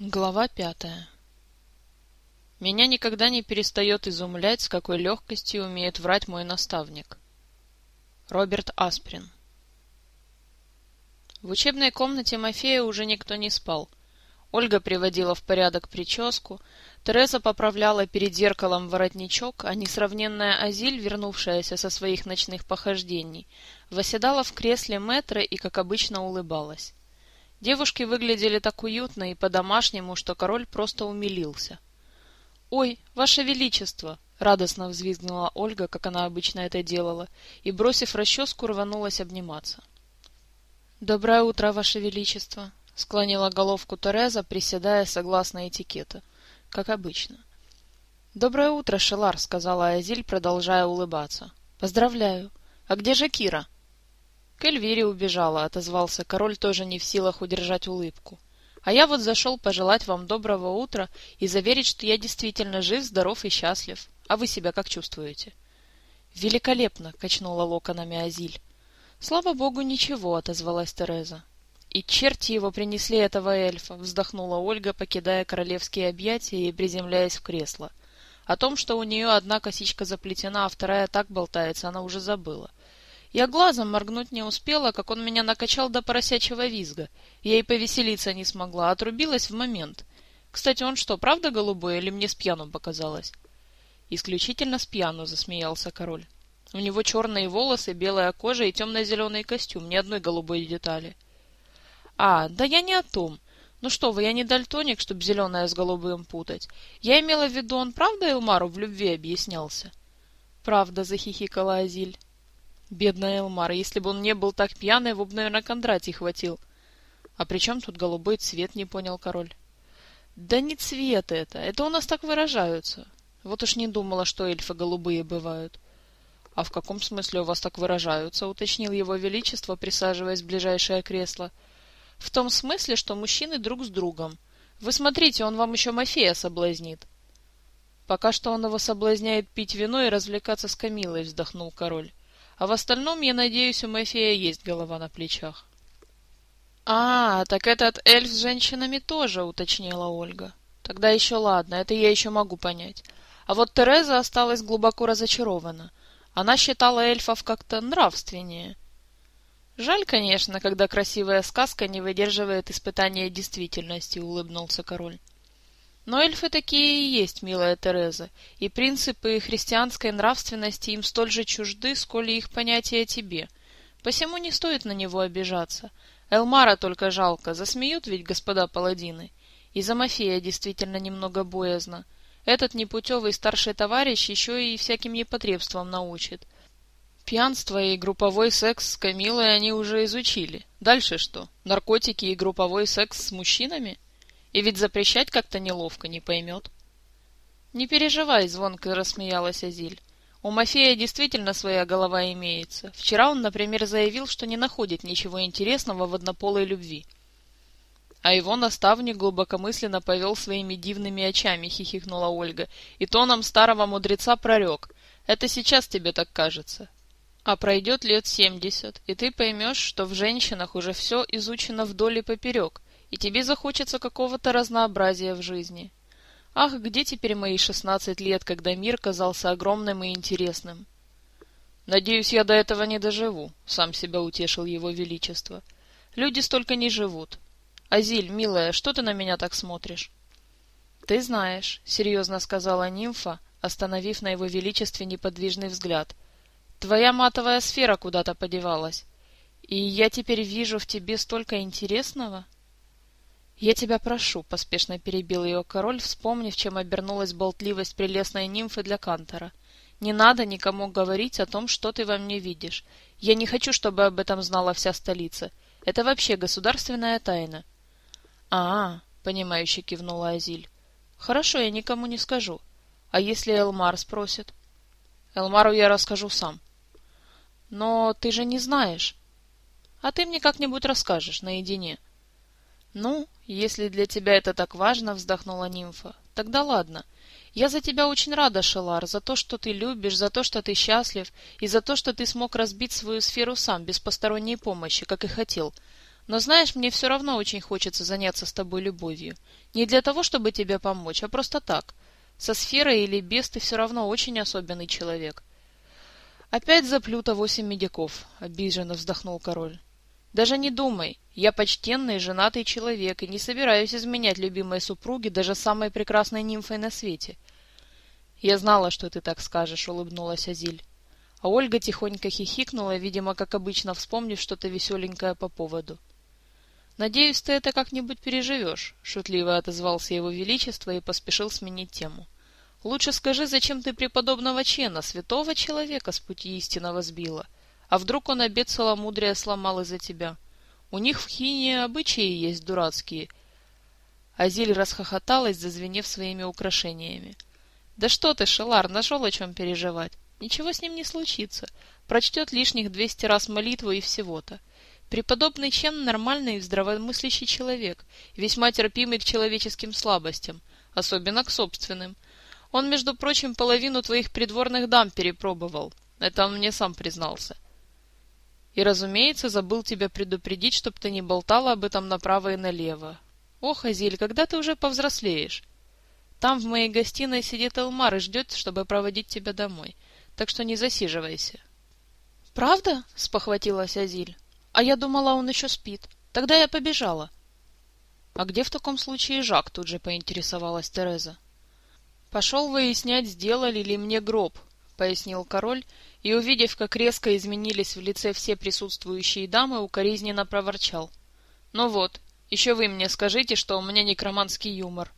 Глава пятая Меня никогда не перестает изумлять, с какой легкостью умеет врать мой наставник. Роберт Асприн В учебной комнате Мафея уже никто не спал. Ольга приводила в порядок прическу, Тереза поправляла перед зеркалом воротничок, а несравненная Азиль, вернувшаяся со своих ночных похождений, восседала в кресле мэтра и, как обычно, улыбалась. Девушки выглядели так уютно и по-домашнему, что король просто умилился. «Ой, ваше величество!» — радостно взвизгнула Ольга, как она обычно это делала, и, бросив расческу, рванулась обниматься. «Доброе утро, ваше величество!» — склонила головку Тереза, приседая согласно этикету, как обычно. «Доброе утро, Шелар!» — сказала Азиль, продолжая улыбаться. «Поздравляю! А где же Кира?» К Эльвире убежала, отозвался король, тоже не в силах удержать улыбку. А я вот зашел пожелать вам доброго утра и заверить, что я действительно жив, здоров и счастлив. А вы себя как чувствуете? Великолепно, качнула локонами Азиль. Слава богу, ничего, отозвалась Тереза. И черти его принесли этого эльфа, вздохнула Ольга, покидая королевские объятия и приземляясь в кресло. О том, что у нее одна косичка заплетена, а вторая так болтается, она уже забыла. — я глазом моргнуть не успела, как он меня накачал до поросячьего визга. Я и повеселиться не смогла, отрубилась в момент. Кстати, он что, правда голубой или мне с пьяну показалось? Исключительно с пьяну, засмеялся король. У него черные волосы, белая кожа и темно-зеленый костюм, ни одной голубой детали. А, да я не о том. Ну что вы, я не дальтоник, чтоб зеленое с голубым путать. Я имела в виду, он правда Элмару в любви объяснялся? Правда, захихикала Азиль. Бедная Элмар, если бы он не был так пьяный, его бы, наверное, Кондратий хватил. — А при чем тут голубой цвет, не понял король. — Да не цвет это, это у нас так выражаются. Вот уж не думала, что эльфы голубые бывают. — А в каком смысле у вас так выражаются? — уточнил его величество, присаживаясь в ближайшее кресло. — В том смысле, что мужчины друг с другом. Вы смотрите, он вам еще Мафея соблазнит. — Пока что он его соблазняет пить вино и развлекаться с Камилой, — вздохнул король. А в остальном, я надеюсь, у Мэфия есть голова на плечах. — А, так этот эльф с женщинами тоже, — уточнила Ольга. — Тогда еще ладно, это я еще могу понять. А вот Тереза осталась глубоко разочарована. Она считала эльфов как-то нравственнее. Жаль, конечно, когда красивая сказка не выдерживает испытания действительности, — улыбнулся король. Но эльфы такие и есть, милая Тереза, и принципы христианской нравственности им столь же чужды, сколь и их понятия о тебе. Посему не стоит на него обижаться. Элмара только жалко, засмеют ведь господа паладины. И за Мафея действительно немного боязно. Этот непутевый старший товарищ еще и всяким непотребством научит. Пьянство и групповой секс с Камилой они уже изучили. Дальше что? Наркотики и групповой секс с мужчинами? И ведь запрещать как-то неловко, не поймет. — Не переживай, — звонко рассмеялась Азиль. У Мафея действительно своя голова имеется. Вчера он, например, заявил, что не находит ничего интересного в однополой любви. А его наставник глубокомысленно повел своими дивными очами, хихикнула Ольга, и тоном старого мудреца прорек. Это сейчас тебе так кажется. А пройдет лет семьдесят, и ты поймешь, что в женщинах уже все изучено вдоль и поперек, и тебе захочется какого-то разнообразия в жизни. Ах, где теперь мои шестнадцать лет, когда мир казался огромным и интересным? Надеюсь, я до этого не доживу, сам себя утешил его величество. Люди столько не живут. Азиль, милая, что ты на меня так смотришь? Ты знаешь, серьезно сказала нимфа, остановив на его величестве неподвижный взгляд. Твоя матовая сфера куда-то подевалась. И я теперь вижу в тебе столько интересного. «Я тебя прошу», — поспешно перебил ее король, вспомнив, чем обернулась болтливость прелестной нимфы для Кантора. «Не надо никому говорить о том, что ты во мне видишь. Я не хочу, чтобы об этом знала вся столица. Это вообще государственная тайна». «А-а», — понимающе кивнула Азиль. «Хорошо, я никому не скажу. А если Элмар спросит?» «Элмару я расскажу сам». «Но ты же не знаешь». «А ты мне как-нибудь расскажешь наедине». «Ну, если для тебя это так важно, — вздохнула нимфа, — тогда ладно. Я за тебя очень рада, Шелар, за то, что ты любишь, за то, что ты счастлив, и за то, что ты смог разбить свою сферу сам, без посторонней помощи, как и хотел. Но знаешь, мне все равно очень хочется заняться с тобой любовью. Не для того, чтобы тебе помочь, а просто так. Со сферой или без ты все равно очень особенный человек. Опять заплюта восемь медиков, обиженно вздохнул король. Даже не думай, я почтенный женатый человек и не собираюсь изменять любимой супруге даже самой прекрасной нимфой на свете. Я знала, что ты так скажешь, улыбнулась Азиль. А Ольга тихонько хихикнула, видимо, как обычно, вспомнив что-то веселенькое по поводу. «Надеюсь, ты это как-нибудь переживешь», — шутливо отозвался его величество и поспешил сменить тему. «Лучше скажи, зачем ты преподобного Чена, святого человека, с пути истинного сбила? А вдруг он обед целомудрия сломал из-за тебя? У них в Хине обычаи есть дурацкие». Азиль расхохоталась, зазвенев своими украшениями. «Да что ты, Шелар, нашел о чем переживать. Ничего с ним не случится. Прочтет лишних двести раз молитву и всего-то. Преподобный Чен нормальный и здравомыслящий человек, весьма терпимый к человеческим слабостям, особенно к собственным. Он, между прочим, половину твоих придворных дам перепробовал. Это он мне сам признался. И, разумеется, забыл тебя предупредить, чтоб ты не болтала об этом направо и налево. Ох, Азиль, когда ты уже повзрослеешь? Там в моей гостиной сидит Элмар и ждет, чтобы проводить тебя домой. Так что не засиживайся. — Правда? — спохватилась Азиль. А я думала, он еще спит. Тогда я побежала. — А где в таком случае Жак? — тут же поинтересовалась Тереза. — Пошел выяснять, сделали ли мне гроб, — пояснил король, и, увидев, как резко изменились в лице все присутствующие дамы, укоризненно проворчал. — Ну вот, еще вы мне скажите, что у меня некроманский юмор.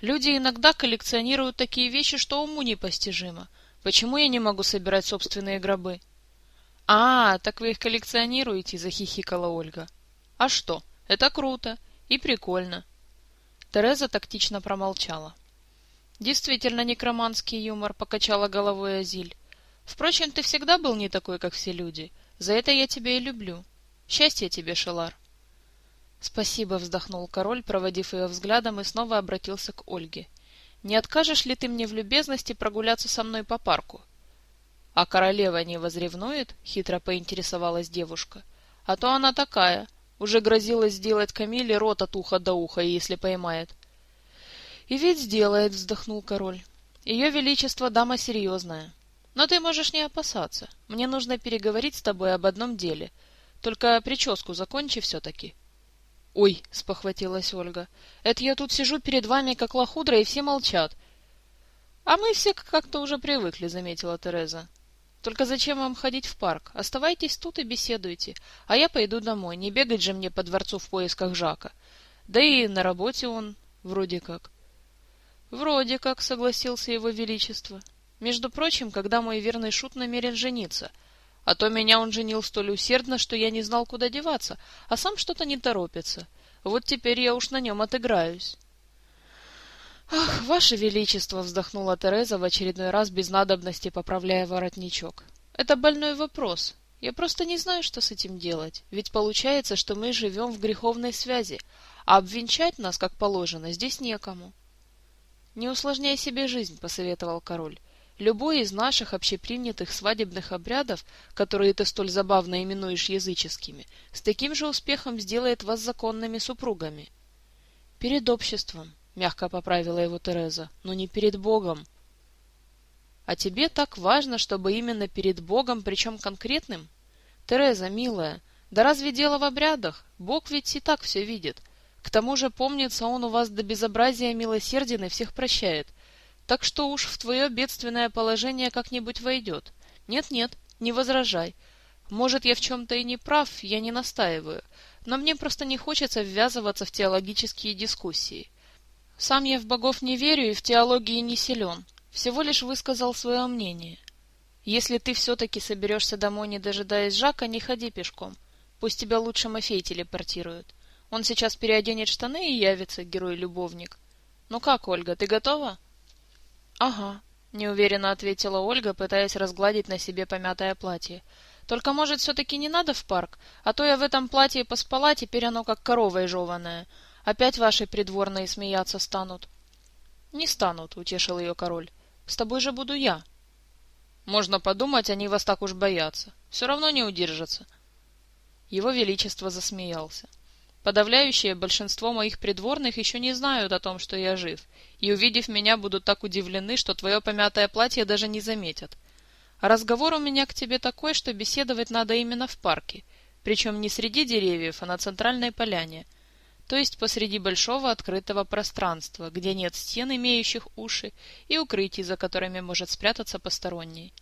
Люди иногда коллекционируют такие вещи, что уму непостижимо. Почему я не могу собирать собственные гробы? — «А, так вы их коллекционируете?» — захихикала Ольга. «А что? Это круто и прикольно». Тереза тактично промолчала. «Действительно некроманский юмор», — покачала головой Азиль. «Впрочем, ты всегда был не такой, как все люди. За это я тебя и люблю. Счастья тебе, Шелар». «Спасибо», — вздохнул король, проводив ее взглядом, и снова обратился к Ольге. «Не откажешь ли ты мне в любезности прогуляться со мной по парку?» А королева не возревнует? Хитро поинтересовалась девушка. А то она такая. Уже грозилась сделать Камиле рот от уха до уха, если поймает. И ведь сделает, вздохнул король. Ее величество дама серьезная. Но ты можешь не опасаться. Мне нужно переговорить с тобой об одном деле. Только прическу закончи все-таки. — Ой, — спохватилась Ольга, — это я тут сижу перед вами как лохудра, и все молчат. — А мы все как-то уже привыкли, — заметила Тереза. Только зачем вам ходить в парк? Оставайтесь тут и беседуйте, а я пойду домой, не бегать же мне по дворцу в поисках Жака. Да и на работе он вроде как. Вроде как, согласился его величество. Между прочим, когда мой верный шут намерен жениться, а то меня он женил столь усердно, что я не знал, куда деваться, а сам что-то не торопится. Вот теперь я уж на нем отыграюсь. «Ах, ваше величество!» — вздохнула Тереза в очередной раз без надобности, поправляя воротничок. «Это больной вопрос. Я просто не знаю, что с этим делать. Ведь получается, что мы живем в греховной связи, а обвенчать нас, как положено, здесь некому». «Не усложняй себе жизнь», — посоветовал король. «Любой из наших общепринятых свадебных обрядов, которые ты столь забавно именуешь языческими, с таким же успехом сделает вас законными супругами». «Перед обществом», — мягко поправила его Тереза, — но не перед Богом. — А тебе так важно, чтобы именно перед Богом, причем конкретным? Тереза, милая, да разве дело в обрядах? Бог ведь и так все видит. К тому же, помнится, он у вас до безобразия милосерден и всех прощает. Так что уж в твое бедственное положение как-нибудь войдет. Нет-нет, не возражай. Может, я в чем-то и не прав, я не настаиваю, но мне просто не хочется ввязываться в теологические дискуссии. Сам я в богов не верю и в теологии не силен. Всего лишь высказал свое мнение. Если ты все-таки соберешься домой, не дожидаясь Жака, не ходи пешком. Пусть тебя лучше Мафей телепортирует. Он сейчас переоденет штаны и явится, герой-любовник. Ну как, Ольга, ты готова? — Ага, — неуверенно ответила Ольга, пытаясь разгладить на себе помятое платье. — Только, может, все-таки не надо в парк? А то я в этом платье поспала, теперь оно как корова жеваная. Опять ваши придворные смеяться станут. — Не станут, — утешил ее король. — С тобой же буду я. — Можно подумать, они вас так уж боятся. Все равно не удержатся. Его Величество засмеялся. Подавляющее большинство моих придворных еще не знают о том, что я жив, и, увидев меня, будут так удивлены, что твое помятое платье даже не заметят. А разговор у меня к тебе такой, что беседовать надо именно в парке, причем не среди деревьев, а на центральной поляне, то есть посреди большого открытого пространства, где нет стен, имеющих уши, и укрытий, за которыми может спрятаться посторонний.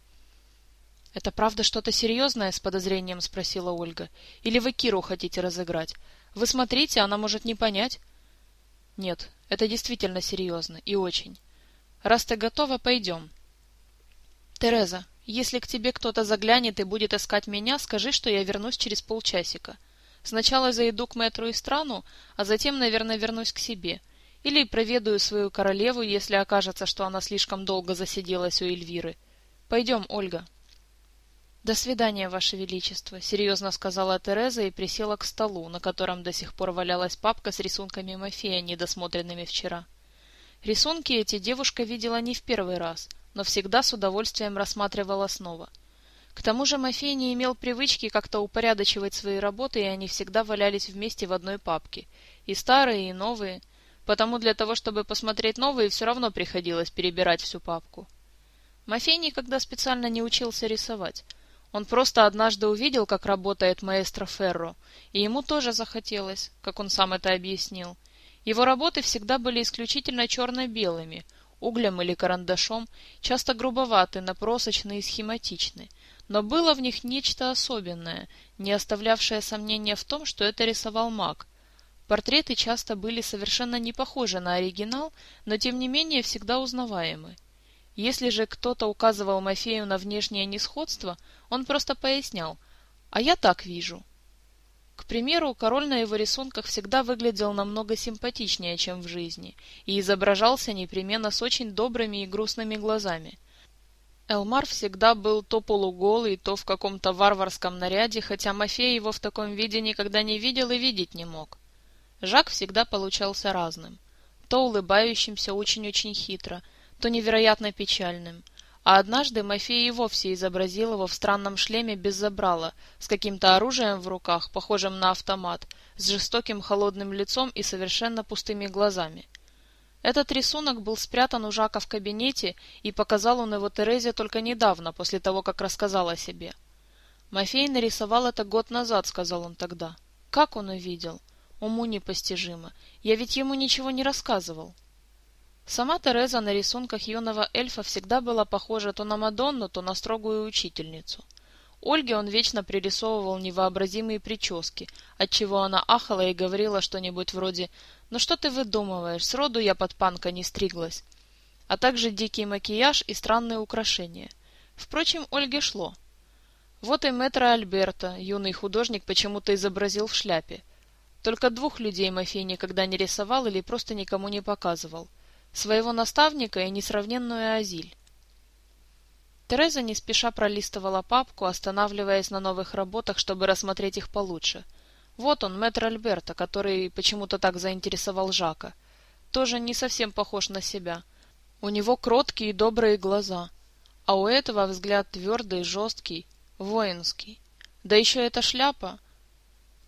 — Это правда что-то серьезное? — с подозрением спросила Ольга. — Или вы Киру хотите разыграть? Вы смотрите, она может не понять. — Нет, это действительно серьезно, и очень. Раз ты готова, пойдем. — Тереза, если к тебе кто-то заглянет и будет искать меня, скажи, что я вернусь через полчасика. Сначала зайду к мэтру и страну, а затем, наверное, вернусь к себе. Или проведаю свою королеву, если окажется, что она слишком долго засиделась у Эльвиры. Пойдем, Ольга. — До свидания, Ваше Величество, — серьезно сказала Тереза и присела к столу, на котором до сих пор валялась папка с рисунками Мафея, недосмотренными вчера. Рисунки эти девушка видела не в первый раз — но всегда с удовольствием рассматривала снова. К тому же Мафей не имел привычки как-то упорядочивать свои работы, и они всегда валялись вместе в одной папке, и старые, и новые, потому для того, чтобы посмотреть новые, все равно приходилось перебирать всю папку. Мафей никогда специально не учился рисовать. Он просто однажды увидел, как работает маэстро Ферро, и ему тоже захотелось, как он сам это объяснил. Его работы всегда были исключительно черно-белыми — углем или карандашом, часто грубоваты, напросочны и схематичны, но было в них нечто особенное, не оставлявшее сомнения в том, что это рисовал маг. Портреты часто были совершенно не похожи на оригинал, но тем не менее всегда узнаваемы. Если же кто-то указывал Мафею на внешнее несходство, он просто пояснял «А я так вижу». К примеру, король на его рисунках всегда выглядел намного симпатичнее, чем в жизни, и изображался непременно с очень добрыми и грустными глазами. Элмар всегда был то полуголый, то в каком-то варварском наряде, хотя Мафей его в таком виде никогда не видел и видеть не мог. Жак всегда получался разным. То улыбающимся очень-очень хитро, то невероятно печальным, а однажды Мафей и вовсе изобразил его в странном шлеме без забрала, с каким-то оружием в руках, похожим на автомат, с жестоким холодным лицом и совершенно пустыми глазами. Этот рисунок был спрятан у Жака в кабинете, и показал он его Терезе только недавно, после того, как рассказал о себе. «Мафей нарисовал это год назад», — сказал он тогда. «Как он увидел? Уму непостижимо. Я ведь ему ничего не рассказывал». Сама Тереза на рисунках юного эльфа всегда была похожа то на Мадонну, то на строгую учительницу. Ольге он вечно пририсовывал невообразимые прически, отчего она ахала и говорила что-нибудь вроде «Ну что ты выдумываешь, сроду я под панка не стриглась», а также дикий макияж и странные украшения. Впрочем, Ольге шло. Вот и мэтра Альберта, юный художник, почему-то изобразил в шляпе. Только двух людей Мафей никогда не рисовал или просто никому не показывал — своего наставника и несравненную Азиль. Тереза не спеша пролистывала папку, останавливаясь на новых работах, чтобы рассмотреть их получше. Вот он, мэтр Альберта, который почему-то так заинтересовал Жака. Тоже не совсем похож на себя. У него кроткие и добрые глаза, а у этого взгляд твердый, жесткий, воинский. Да еще эта шляпа.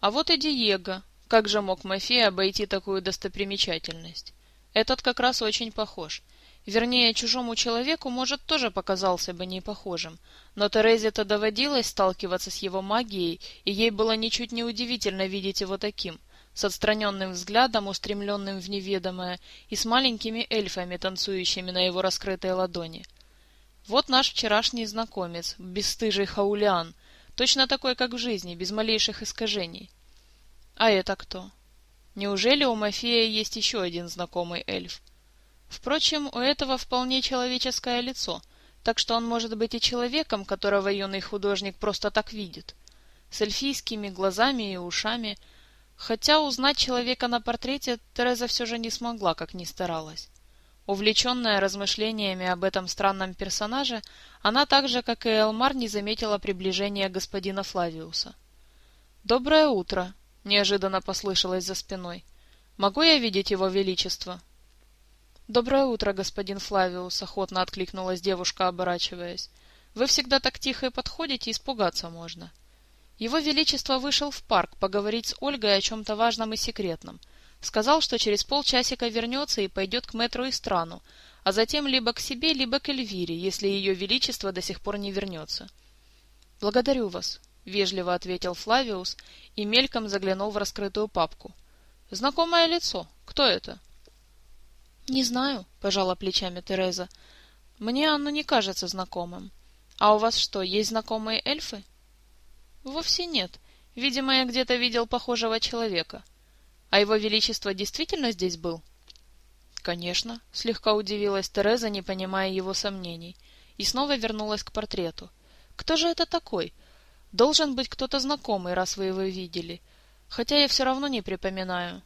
А вот и Диего. Как же мог Мафей обойти такую достопримечательность? Этот как раз очень похож. Вернее, чужому человеку, может, тоже показался бы не похожим, но Терезе-то доводилось сталкиваться с его магией, и ей было ничуть не удивительно видеть его таким, с отстраненным взглядом, устремленным в неведомое, и с маленькими эльфами, танцующими на его раскрытой ладони. Вот наш вчерашний знакомец, бесстыжий Хаулиан, точно такой, как в жизни, без малейших искажений. А это кто? Неужели у Мафея есть еще один знакомый эльф? Впрочем, у этого вполне человеческое лицо, так что он может быть и человеком, которого юный художник просто так видит. С эльфийскими глазами и ушами. Хотя узнать человека на портрете Тереза все же не смогла, как ни старалась. Увлеченная размышлениями об этом странном персонаже, она так же, как и Элмар, не заметила приближения господина Флавиуса. «Доброе утро!» — неожиданно послышалось за спиной. «Могу я видеть его величество?» «Доброе утро, господин Флавиус», — охотно откликнулась девушка, оборачиваясь. «Вы всегда так тихо и подходите, испугаться можно». Его Величество вышел в парк поговорить с Ольгой о чем-то важном и секретном. Сказал, что через полчасика вернется и пойдет к мэтру и страну, а затем либо к себе, либо к Эльвире, если ее Величество до сих пор не вернется. «Благодарю вас», — вежливо ответил Флавиус и мельком заглянул в раскрытую папку. «Знакомое лицо. Кто это?» «Не знаю», — пожала плечами Тереза. «Мне оно не кажется знакомым. А у вас что, есть знакомые эльфы?» «Вовсе нет. Видимо, я где-то видел похожего человека. А его величество действительно здесь был?» «Конечно», — слегка удивилась Тереза, не понимая его сомнений, и снова вернулась к портрету. «Кто же это такой? Должен быть кто-то знакомый, раз вы его видели. Хотя я все равно не припоминаю».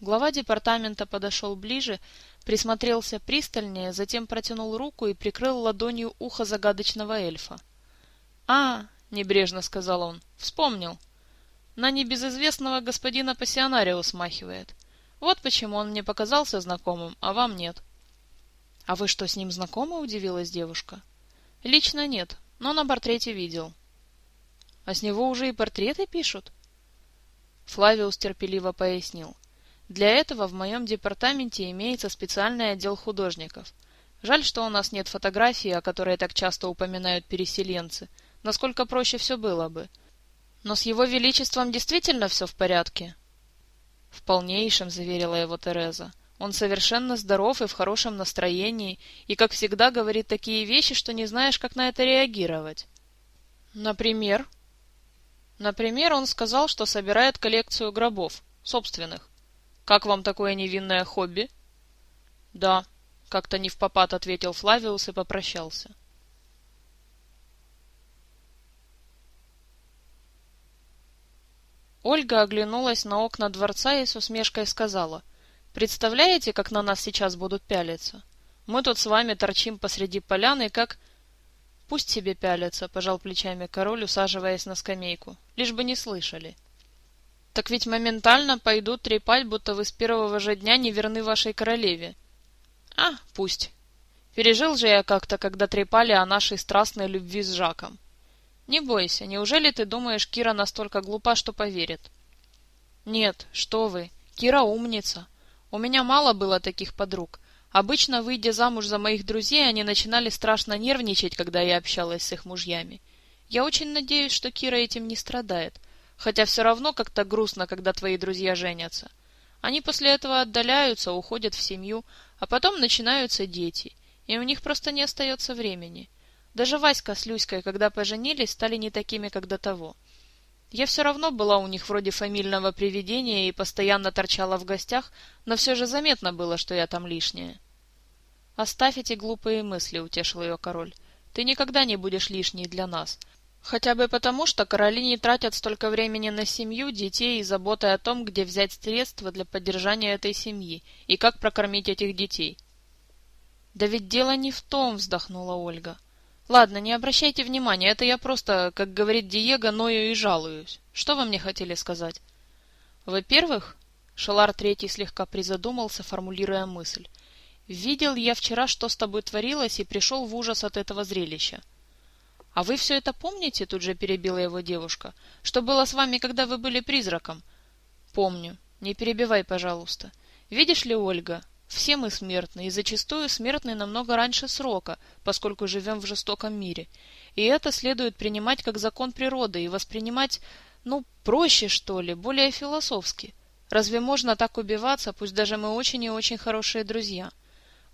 Глава департамента подошел ближе, присмотрелся пристальнее, затем протянул руку и прикрыл ладонью ухо загадочного эльфа. «А, — небрежно сказал он, — вспомнил. На небезызвестного господина Пассионарио смахивает. Вот почему он мне показался знакомым, а вам нет. — А вы что, с ним знакомы? — удивилась девушка. — Лично нет, но на портрете видел. — А с него уже и портреты пишут? Флавиус терпеливо пояснил. — Для этого в моем департаменте имеется специальный отдел художников. Жаль, что у нас нет фотографии, о которой так часто упоминают переселенцы, насколько проще все было бы. Но с его величеством действительно все в порядке? В полнейшем, заверила его Тереза. Он совершенно здоров и в хорошем настроении, и, как всегда, говорит такие вещи, что не знаешь, как на это реагировать. Например? Например, он сказал, что собирает коллекцию гробов, собственных. Как вам такое невинное хобби? Да, как-то не в попад ответил Флавиус и попрощался. Ольга оглянулась на окна дворца и с усмешкой сказала, «Представляете, как на нас сейчас будут пялиться? Мы тут с вами торчим посреди поляны, как...» «Пусть себе пялятся», — пожал плечами король, усаживаясь на скамейку, «лишь бы не слышали». «Так ведь моментально пойдут трепать, будто вы с первого же дня не верны вашей королеве». «А, пусть. Пережил же я как-то, когда трепали о нашей страстной любви с Жаком. Не бойся, неужели ты думаешь, Кира настолько глупа, что поверит? Нет, что вы, Кира умница. У меня мало было таких подруг. Обычно, выйдя замуж за моих друзей, они начинали страшно нервничать, когда я общалась с их мужьями. Я очень надеюсь, что Кира этим не страдает, хотя все равно как-то грустно, когда твои друзья женятся. Они после этого отдаляются, уходят в семью, а потом начинаются дети, и у них просто не остается времени. Даже Васька с Люськой, когда поженились, стали не такими, как до того. Я все равно была у них вроде фамильного привидения и постоянно торчала в гостях, но все же заметно было, что я там лишняя. «Оставь эти глупые мысли», — утешил ее король. «Ты никогда не будешь лишней для нас. Хотя бы потому, что короли не тратят столько времени на семью, детей и заботы о том, где взять средства для поддержания этой семьи и как прокормить этих детей». «Да ведь дело не в том», — вздохнула Ольга. Ладно, не обращайте внимания, это я просто, как говорит Диего, ною и жалуюсь. Что вы мне хотели сказать? Во-первых, Шалар Третий слегка призадумался, формулируя мысль. Видел я вчера, что с тобой творилось, и пришел в ужас от этого зрелища. А вы все это помните? Тут же перебила его девушка. Что было с вами, когда вы были призраком? Помню. Не перебивай, пожалуйста. Видишь ли, Ольга, все мы смертны, и зачастую смертны намного раньше срока, поскольку живем в жестоком мире. И это следует принимать как закон природы и воспринимать, ну, проще, что ли, более философски. Разве можно так убиваться, пусть даже мы очень и очень хорошие друзья?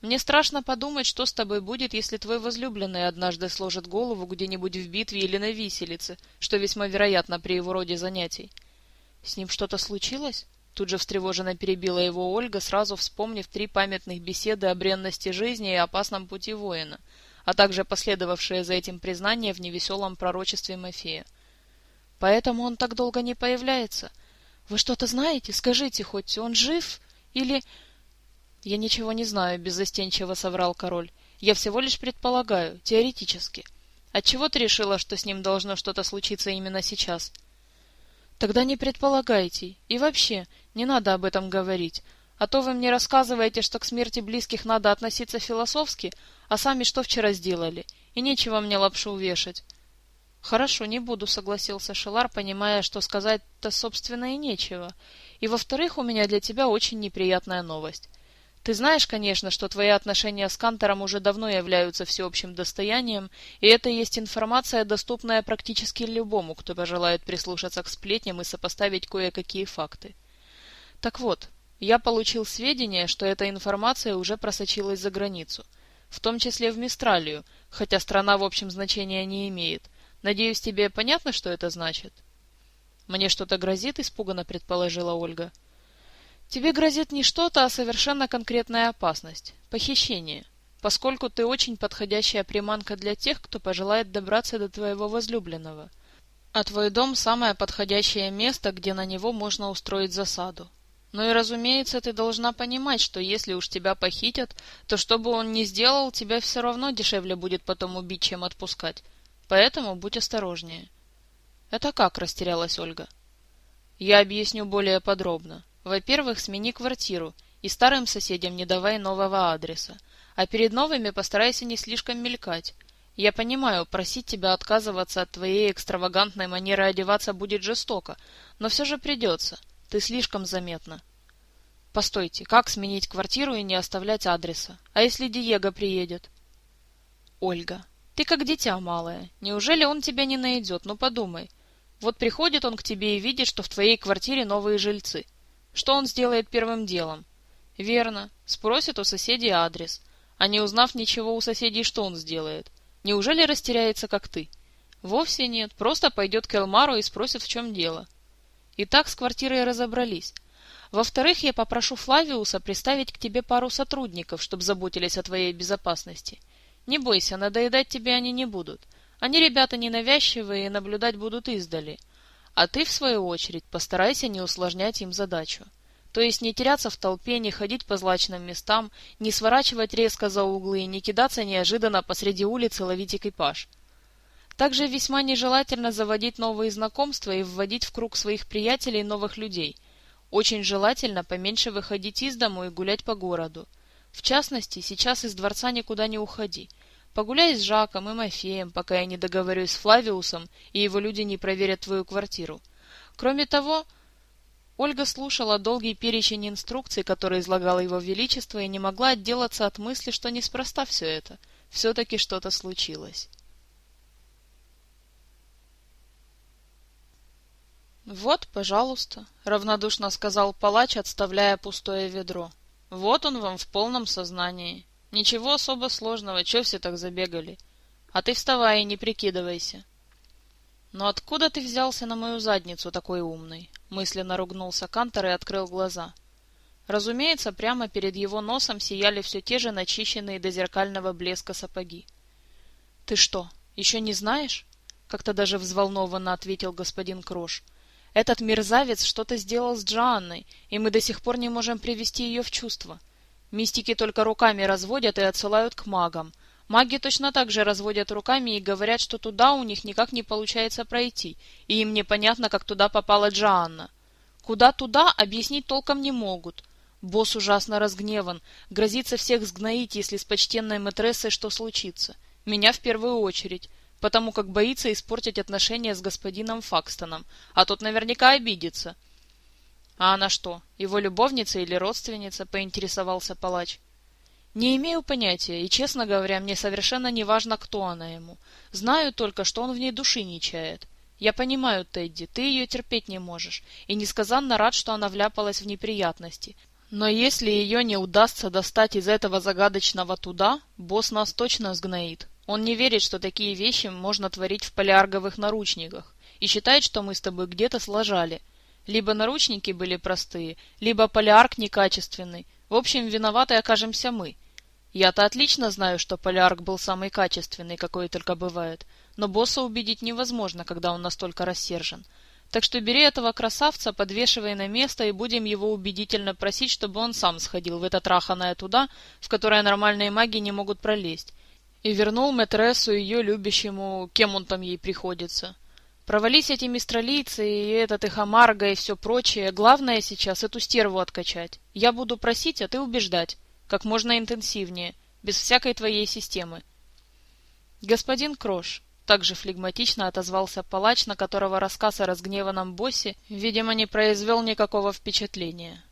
Мне страшно подумать, что с тобой будет, если твой возлюбленный однажды сложит голову где-нибудь в битве или на виселице, что весьма вероятно при его роде занятий. С ним что-то случилось? Тут же встревоженно перебила его Ольга, сразу вспомнив три памятных беседы о бренности жизни и опасном пути воина, а также последовавшее за этим признание в невеселом пророчестве Мафея. «Поэтому он так долго не появляется. Вы что-то знаете? Скажите хоть, он жив? Или...» «Я ничего не знаю», — беззастенчиво соврал король. «Я всего лишь предполагаю, теоретически. Отчего ты решила, что с ним должно что-то случиться именно сейчас?» Тогда не предполагайте. И вообще, не надо об этом говорить. А то вы мне рассказываете, что к смерти близких надо относиться философски, а сами что вчера сделали? И нечего мне лапшу вешать. Хорошо, не буду, согласился Шелар, понимая, что сказать-то собственно и нечего. И во-вторых, у меня для тебя очень неприятная новость. Ты знаешь, конечно, что твои отношения с Кантором уже давно являются всеобщим достоянием, и это есть информация, доступная практически любому, кто пожелает прислушаться к сплетням и сопоставить кое-какие факты. Так вот, я получил сведения, что эта информация уже просочилась за границу, в том числе в Мистралию, хотя страна в общем значения не имеет. Надеюсь, тебе понятно, что это значит? Мне что-то грозит, испуганно предположила Ольга. Тебе грозит не что-то, а совершенно конкретная опасность похищение, поскольку ты очень подходящая приманка для тех, кто пожелает добраться до твоего возлюбленного. А твой дом самое подходящее место, где на него можно устроить засаду. Ну и разумеется, ты должна понимать, что если уж тебя похитят, то что бы он ни сделал, тебя все равно дешевле будет потом убить, чем отпускать. Поэтому будь осторожнее. Это как, растерялась Ольга. Я объясню более подробно. Во-первых, смени квартиру и старым соседям не давай нового адреса. А перед новыми постарайся не слишком мелькать. Я понимаю, просить тебя отказываться от твоей экстравагантной манеры одеваться будет жестоко, но все же придется. Ты слишком заметна. Постойте, как сменить квартиру и не оставлять адреса? А если Диего приедет? Ольга, ты как дитя малое. Неужели он тебя не найдет? Ну подумай. Вот приходит он к тебе и видит, что в твоей квартире новые жильцы. Что он сделает первым делом? Верно, спросит у соседей адрес. А не узнав ничего у соседей, что он сделает? Неужели растеряется, как ты? Вовсе нет, просто пойдет к Элмару и спросит, в чем дело. И так с квартирой разобрались. Во-вторых, я попрошу Флавиуса приставить к тебе пару сотрудников, чтобы заботились о твоей безопасности. — не бойся, надоедать тебе они не будут. Они ребята ненавязчивые и наблюдать будут издали. А ты, в свою очередь, постарайся не усложнять им задачу. То есть не теряться в толпе, не ходить по злачным местам, не сворачивать резко за углы и не кидаться неожиданно посреди улицы ловить экипаж. Также весьма нежелательно заводить новые знакомства и вводить в круг своих приятелей новых людей. Очень желательно поменьше выходить из дому и гулять по городу. В частности, сейчас из дворца никуда не уходи. Погуляй с Жаком и Мафеем, пока я не договорюсь с Флавиусом, и его люди не проверят твою квартиру. Кроме того, Ольга слушала долгий перечень инструкций, которые излагало его величество, и не могла отделаться от мысли, что неспроста все это. Все-таки что-то случилось. «Вот, пожалуйста», — равнодушно сказал палач, отставляя пустое ведро. Вот он вам в полном сознании. Ничего особо сложного, чё все так забегали? А ты вставай и не прикидывайся. Но откуда ты взялся на мою задницу такой умный? Мысленно ругнулся Кантор и открыл глаза. Разумеется, прямо перед его носом сияли все те же начищенные до зеркального блеска сапоги. — Ты что, еще не знаешь? — как-то даже взволнованно ответил господин Крош. Этот мерзавец что-то сделал с Джоанной, и мы до сих пор не можем привести ее в чувство. Мистики только руками разводят и отсылают к магам. Маги точно так же разводят руками и говорят, что туда у них никак не получается пройти, и им непонятно, как туда попала Джоанна. Куда туда, объяснить толком не могут. Босс ужасно разгневан, грозится всех сгноить, если с почтенной матрессой что случится. Меня в первую очередь потому как боится испортить отношения с господином Факстоном, а тот наверняка обидится. — А она что, его любовница или родственница? — поинтересовался палач. — Не имею понятия, и, честно говоря, мне совершенно не важно, кто она ему. Знаю только, что он в ней души не чает. Я понимаю, Тедди, ты ее терпеть не можешь, и несказанно рад, что она вляпалась в неприятности. Но если ее не удастся достать из этого загадочного туда, босс нас точно сгноит. Он не верит, что такие вещи можно творить в полярговых наручниках, и считает, что мы с тобой где-то сложали. Либо наручники были простые, либо полярк некачественный. В общем, виноваты окажемся мы. Я-то отлично знаю, что полярк был самый качественный, какой только бывает, но босса убедить невозможно, когда он настолько рассержен. Так что бери этого красавца, подвешивай на место и будем его убедительно просить, чтобы он сам сходил в это траханое туда, в которое нормальные маги не могут пролезть, и вернул Метрессу ее любящему, кем он там ей приходится. Провались эти мистралийцы и этот их Амарго и все прочее. Главное сейчас эту стерву откачать. Я буду просить, а ты убеждать. Как можно интенсивнее, без всякой твоей системы. Господин Крош, Также флегматично отозвался палач, на которого рассказ о разгневанном боссе, видимо, не произвел никакого впечатления.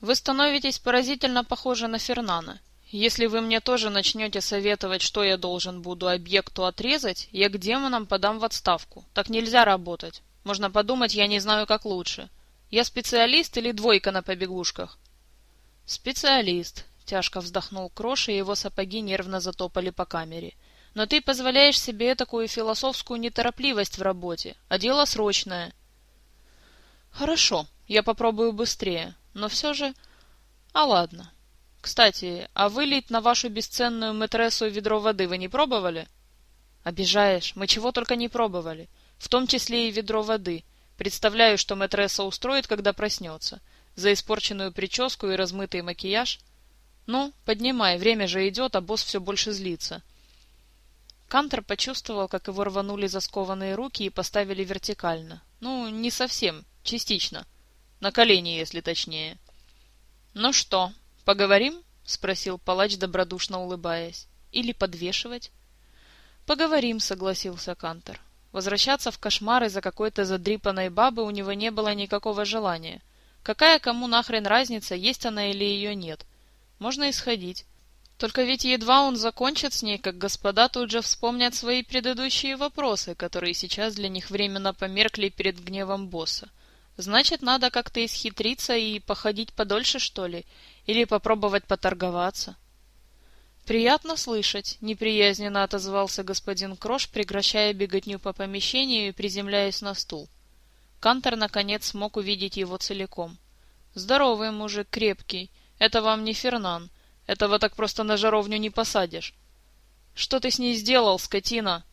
«Вы становитесь поразительно похожи на Фернана. Если вы мне тоже начнете советовать, что я должен буду объекту отрезать, я к демонам подам в отставку. Так нельзя работать. Можно подумать, я не знаю, как лучше. Я специалист или двойка на побегушках?» «Специалист», — тяжко вздохнул Крош, и его сапоги нервно затопали по камере. — но ты позволяешь себе такую философскую неторопливость в работе, а дело срочное. Хорошо, я попробую быстрее, но все же... А ладно. Кстати, а вылить на вашу бесценную матрессу ведро воды вы не пробовали? Обижаешь, мы чего только не пробовали, в том числе и ведро воды. Представляю, что матресса устроит, когда проснется. За испорченную прическу и размытый макияж. Ну, поднимай, время же идет, а босс все больше злится. — Кантер почувствовал, как его рванули за скованные руки и поставили вертикально. Ну, не совсем, частично. На колени, если точнее. «Ну что, поговорим?» — спросил палач, добродушно улыбаясь. «Или подвешивать?» «Поговорим», — согласился Кантер. Возвращаться в кошмар из-за какой-то задрипанной бабы у него не было никакого желания. Какая кому нахрен разница, есть она или ее нет? Можно исходить. Только ведь едва он закончит с ней, как господа тут же вспомнят свои предыдущие вопросы, которые сейчас для них временно померкли перед гневом босса. Значит, надо как-то исхитриться и походить подольше, что ли? Или попробовать поторговаться? «Приятно слышать», — неприязненно отозвался господин Крош, прекращая беготню по помещению и приземляясь на стул. Кантор, наконец, смог увидеть его целиком. «Здоровый мужик, крепкий. Это вам не Фернан. Этого так просто на жаровню не посадишь. Что ты с ней сделал, скотина?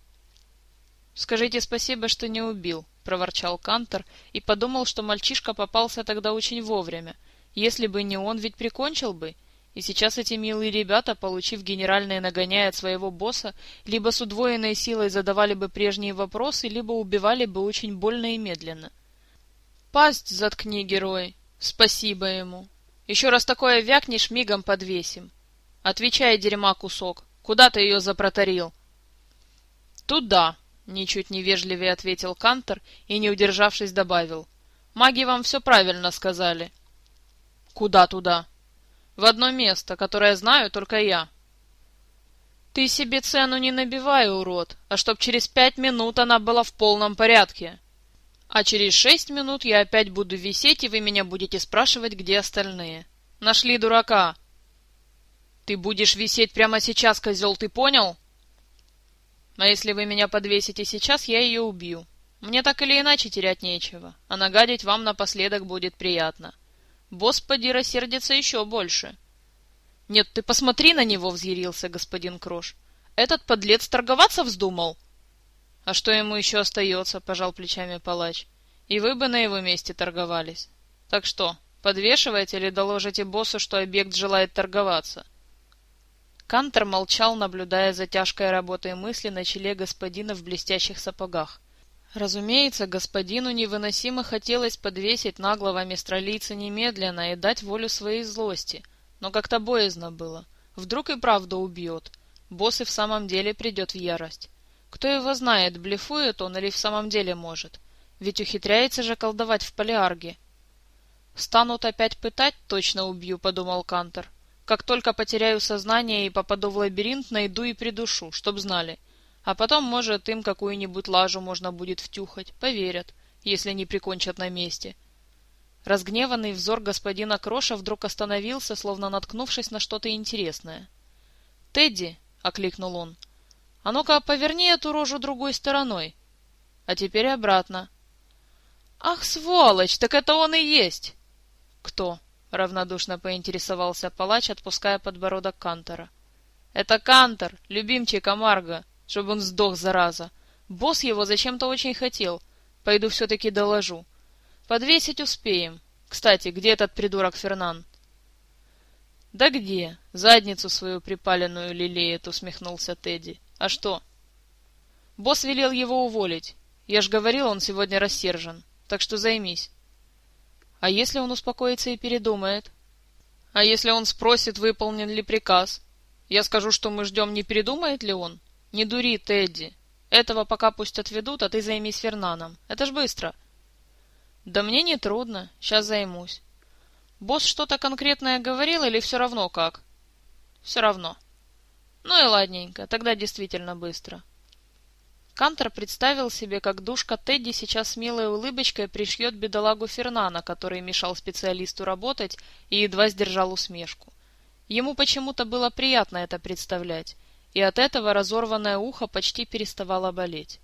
Скажите спасибо, что не убил, проворчал Кантор и подумал, что мальчишка попался тогда очень вовремя. Если бы не он, ведь прикончил бы. И сейчас эти милые ребята, получив генеральное нагоняя от своего босса, либо с удвоенной силой задавали бы прежние вопросы, либо убивали бы очень больно и медленно. «Пасть заткни, герой! Спасибо ему!» Еще раз такое вякнешь, мигом подвесим. Отвечай, дерьма кусок, куда ты ее запроторил? Туда, ничуть невежливее ответил Кантор и, не удержавшись, добавил. Маги вам все правильно сказали. Куда туда? В одно место, которое знаю только я. Ты себе цену не набивай, урод, а чтоб через пять минут она была в полном порядке. А через шесть минут я опять буду висеть, и вы меня будете спрашивать, где остальные. Нашли дурака. Ты будешь висеть прямо сейчас, козел, ты понял? А если вы меня подвесите сейчас, я ее убью. Мне так или иначе терять нечего, а нагадить вам напоследок будет приятно. Босс поди рассердится еще больше. Нет, ты посмотри на него, взъярился господин Крош. Этот подлец торговаться вздумал. «А что ему еще остается?» — пожал плечами палач. «И вы бы на его месте торговались. Так что, подвешиваете или доложите боссу, что объект желает торговаться?» Кантер молчал, наблюдая за тяжкой работой мысли на челе господина в блестящих сапогах. Разумеется, господину невыносимо хотелось подвесить наглого мистралийца немедленно и дать волю своей злости, но как-то боязно было. Вдруг и правда убьет. Босс и в самом деле придет в ярость. Кто его знает, блефует он или в самом деле может? Ведь ухитряется же колдовать в полиарге. «Станут опять пытать, точно убью», — подумал Кантор. «Как только потеряю сознание и попаду в лабиринт, найду и придушу, чтоб знали. А потом, может, им какую-нибудь лажу можно будет втюхать. Поверят, если не прикончат на месте». Разгневанный взор господина Кроша вдруг остановился, словно наткнувшись на что-то интересное. «Тедди!» — окликнул он. А ну-ка, поверни эту рожу другой стороной. А теперь обратно. Ах, сволочь, так это он и есть. Кто? Равнодушно поинтересовался палач, отпуская подбородок Кантора. Это Кантор, любимчик Амарго, чтобы он сдох, зараза. Босс его зачем-то очень хотел. Пойду все-таки доложу. Подвесить успеем. Кстати, где этот придурок Фернан? Да где? Задницу свою припаленную лелеет, усмехнулся Тедди. А что? Босс велел его уволить. Я ж говорил, он сегодня рассержен. Так что займись. А если он успокоится и передумает? А если он спросит, выполнен ли приказ? Я скажу, что мы ждем, не передумает ли он? Не дури, Тедди. Этого пока пусть отведут, а ты займись Фернаном. Это ж быстро. Да мне не трудно. Сейчас займусь. Босс что-то конкретное говорил или все равно как? Все равно. Ну и ладненько, тогда действительно быстро. Кантор представил себе, как душка Тедди сейчас с милой улыбочкой пришьет бедолагу Фернана, который мешал специалисту работать и едва сдержал усмешку. Ему почему-то было приятно это представлять, и от этого разорванное ухо почти переставало болеть.